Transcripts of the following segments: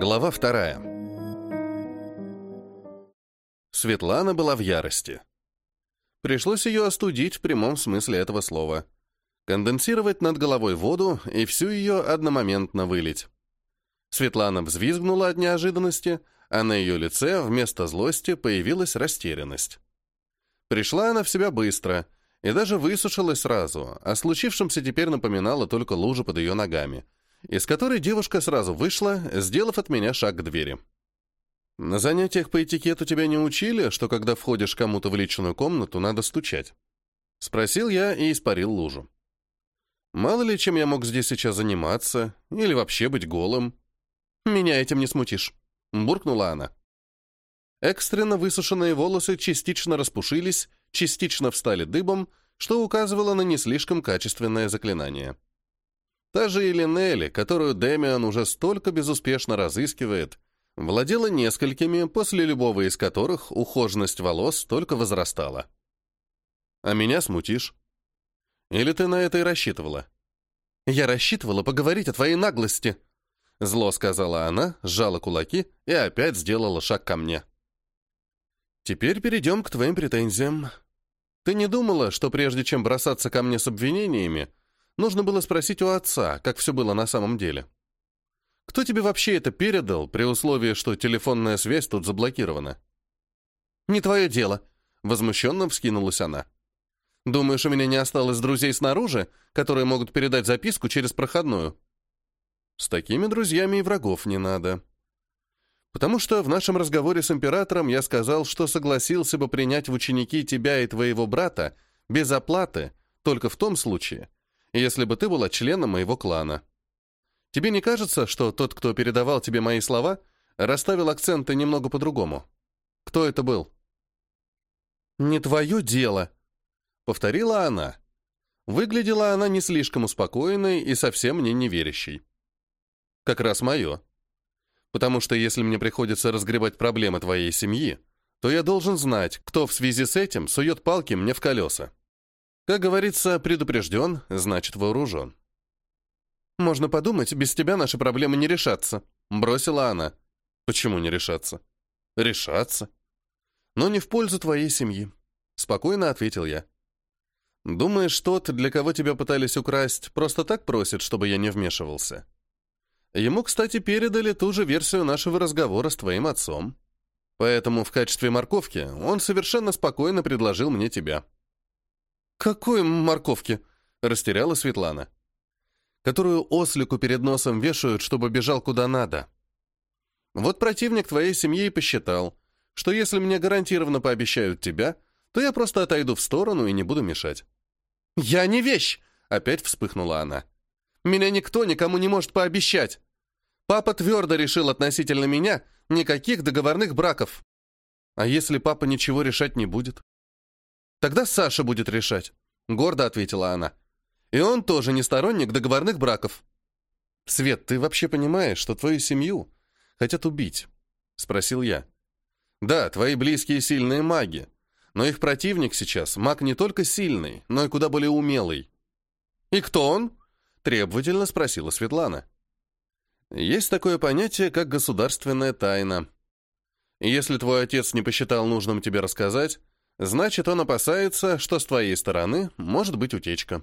Глава вторая. Светлана была в ярости. Пришлось ее остудить в прямом смысле этого слова. Конденсировать над головой воду и всю ее одномоментно вылить. Светлана взвизгнула от неожиданности, а на ее лице вместо злости появилась растерянность. Пришла она в себя быстро и даже высушилась сразу, а случившемся теперь напоминала только лужа под ее ногами — из которой девушка сразу вышла, сделав от меня шаг к двери. «На занятиях по этикету тебя не учили, что когда входишь кому-то в личную комнату, надо стучать?» Спросил я и испарил лужу. «Мало ли, чем я мог здесь сейчас заниматься, или вообще быть голым. Меня этим не смутишь», — буркнула она. Экстренно высушенные волосы частично распушились, частично встали дыбом, что указывало на не слишком качественное заклинание. Та же Элинелли, которую Дэмиан уже столько безуспешно разыскивает, владела несколькими, после любого из которых ухоженность волос только возрастала. А меня смутишь? Или ты на это и рассчитывала? Я рассчитывала поговорить о твоей наглости. Зло сказала она, сжала кулаки и опять сделала шаг ко мне. Теперь перейдем к твоим претензиям. Ты не думала, что прежде чем бросаться ко мне с обвинениями, Нужно было спросить у отца, как все было на самом деле. Кто тебе вообще это передал, при условии, что телефонная связь тут заблокирована? Не твое дело, возмущенно вскинулась она. Думаешь, у меня не осталось друзей снаружи, которые могут передать записку через проходную? С такими друзьями и врагов не надо. Потому что в нашем разговоре с императором я сказал, что согласился бы принять в ученики тебя и твоего брата без оплаты, только в том случае, если бы ты была членом моего клана. Тебе не кажется, что тот, кто передавал тебе мои слова, расставил акценты немного по-другому? Кто это был? «Не твое дело», — повторила она. Выглядела она не слишком успокоенной и совсем мне неверящей. Как раз мое. Потому что если мне приходится разгребать проблемы твоей семьи, то я должен знать, кто в связи с этим сует палки мне в колеса. Как говорится, предупрежден, значит вооружен. «Можно подумать, без тебя наши проблемы не решатся», — бросила она. «Почему не решаться?» «Решаться?» «Но не в пользу твоей семьи», — спокойно ответил я. «Думаешь, тот, для кого тебя пытались украсть, просто так просит, чтобы я не вмешивался?» Ему, кстати, передали ту же версию нашего разговора с твоим отцом. Поэтому в качестве морковки он совершенно спокойно предложил мне тебя. «Какой морковки?» — растеряла Светлана. «Которую ослику перед носом вешают, чтобы бежал куда надо. Вот противник твоей семьи и посчитал, что если мне гарантированно пообещают тебя, то я просто отойду в сторону и не буду мешать». «Я не вещь!» — опять вспыхнула она. «Меня никто никому не может пообещать. Папа твердо решил относительно меня никаких договорных браков. А если папа ничего решать не будет? Тогда Саша будет решать, гордо ответила она. И он тоже не сторонник договорных браков. Свет, ты вообще понимаешь, что твою семью хотят убить? спросил я. Да, твои близкие сильные маги, но их противник сейчас маг не только сильный, но и куда более умелый. И кто он? требовательно спросила Светлана. Есть такое понятие, как государственная тайна. Если твой отец не посчитал нужным тебе рассказать, Значит, он опасается, что с твоей стороны может быть утечка.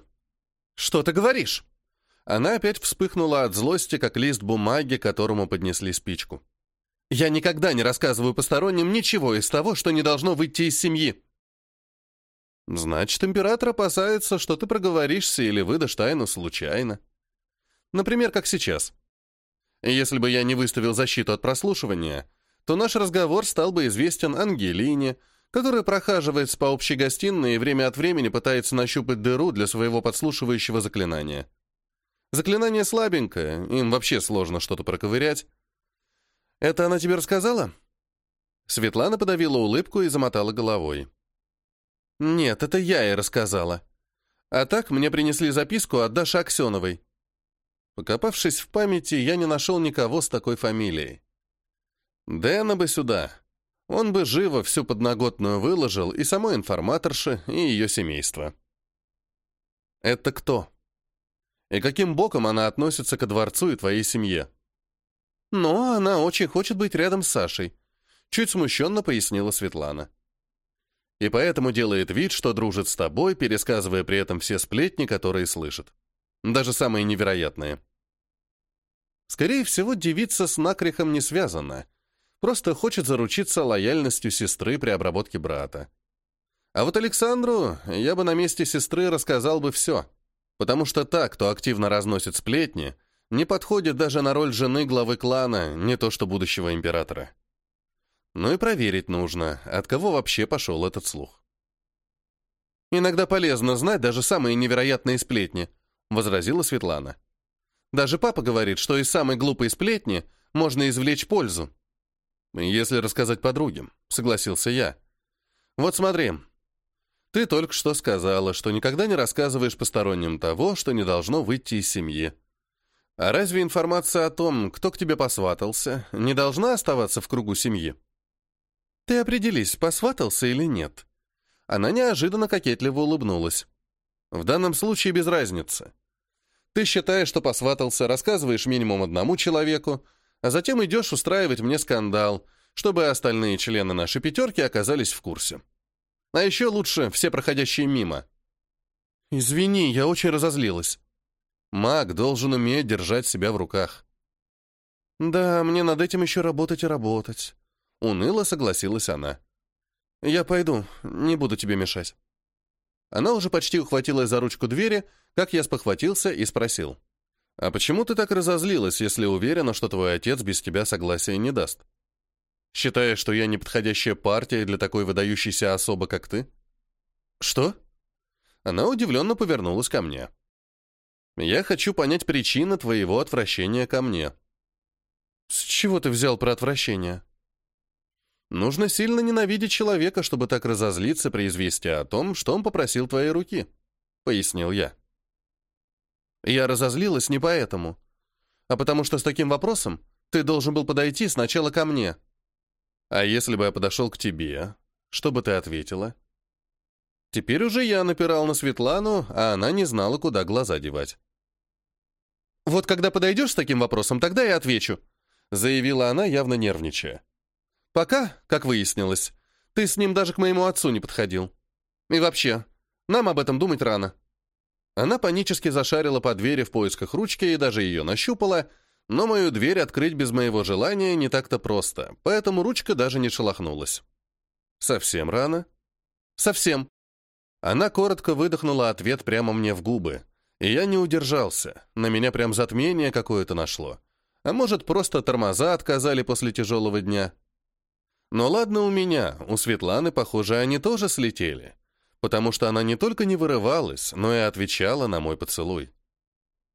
Что ты говоришь? Она опять вспыхнула от злости, как лист бумаги, которому поднесли спичку. Я никогда не рассказываю посторонним ничего из того, что не должно выйти из семьи. Значит, император опасается, что ты проговоришься или выдашь тайну случайно. Например, как сейчас. Если бы я не выставил защиту от прослушивания, то наш разговор стал бы известен Ангелине, который прохаживается по общей гостиной и время от времени пытается нащупать дыру для своего подслушивающего заклинания. Заклинание слабенькое, им вообще сложно что-то проковырять. «Это она тебе рассказала?» Светлана подавила улыбку и замотала головой. «Нет, это я ей рассказала. А так мне принесли записку от Даши Аксеновой». Покопавшись в памяти, я не нашел никого с такой фамилией. «Дэна бы сюда», он бы живо всю подноготную выложил и самой информаторше, и ее семейство. Это кто? И каким боком она относится ко дворцу и твоей семье? Но она очень хочет быть рядом с Сашей. Чуть смущенно пояснила Светлана. И поэтому делает вид, что дружит с тобой, пересказывая при этом все сплетни, которые слышит. Даже самые невероятные. Скорее всего, девица с накрихом не связана. Просто хочет заручиться лояльностью сестры при обработке брата. А вот Александру я бы на месте сестры рассказал бы все. Потому что та, кто активно разносит сплетни, не подходит даже на роль жены главы клана, не то что будущего императора. Ну и проверить нужно, от кого вообще пошел этот слух. «Иногда полезно знать даже самые невероятные сплетни», — возразила Светлана. «Даже папа говорит, что из самой глупой сплетни можно извлечь пользу». «Если рассказать подруге», — согласился я. «Вот смотри, ты только что сказала, что никогда не рассказываешь посторонним того, что не должно выйти из семьи. А разве информация о том, кто к тебе посватался, не должна оставаться в кругу семьи? Ты определись, посватался или нет. Она неожиданно кокетливо улыбнулась. В данном случае без разницы. Ты считаешь, что посватался, рассказываешь минимум одному человеку, а затем идешь устраивать мне скандал, чтобы остальные члены нашей пятерки оказались в курсе. А еще лучше все проходящие мимо. Извини, я очень разозлилась. Маг должен уметь держать себя в руках. Да, мне над этим еще работать и работать. Уныло согласилась она. Я пойду, не буду тебе мешать. Она уже почти ухватилась за ручку двери, как я спохватился и спросил. «А почему ты так разозлилась, если уверена, что твой отец без тебя согласия не даст?» Считая, что я неподходящая партия для такой выдающейся особы, как ты? Что? Она удивленно повернулась ко мне. Я хочу понять причину твоего отвращения ко мне. С чего ты взял про отвращение? Нужно сильно ненавидеть человека, чтобы так разозлиться при известии о том, что он попросил твоей руки, пояснил я. Я разозлилась не поэтому, а потому что с таким вопросом ты должен был подойти сначала ко мне. А если бы я подошел к тебе, что бы ты ответила? Теперь уже я напирал на Светлану, а она не знала, куда глаза девать. «Вот когда подойдешь с таким вопросом, тогда я отвечу», заявила она, явно нервничая. «Пока, как выяснилось, ты с ним даже к моему отцу не подходил. И вообще, нам об этом думать рано». Она панически зашарила по двери в поисках ручки и даже ее нащупала, но мою дверь открыть без моего желания не так-то просто, поэтому ручка даже не шелохнулась. «Совсем рано?» «Совсем». Она коротко выдохнула ответ прямо мне в губы, и я не удержался, на меня прям затмение какое-то нашло. А может, просто тормоза отказали после тяжелого дня. Но ладно у меня, у Светланы, похоже, они тоже слетели, потому что она не только не вырывалась, но и отвечала на мой поцелуй.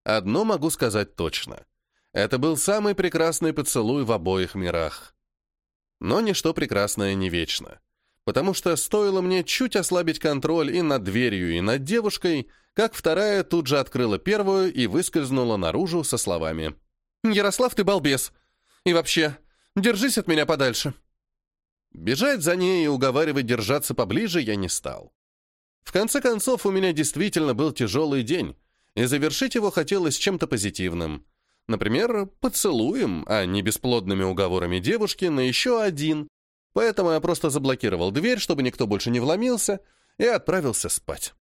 Одно могу сказать точно. Это был самый прекрасный поцелуй в обоих мирах. Но ничто прекрасное не вечно. Потому что стоило мне чуть ослабить контроль и над дверью, и над девушкой, как вторая тут же открыла первую и выскользнула наружу со словами. «Ярослав, ты балбес! И вообще, держись от меня подальше!» Бежать за ней и уговаривать держаться поближе я не стал. В конце концов, у меня действительно был тяжелый день, и завершить его хотелось чем-то позитивным — Например, поцелуем, а не бесплодными уговорами девушки на еще один. Поэтому я просто заблокировал дверь, чтобы никто больше не вломился, и отправился спать.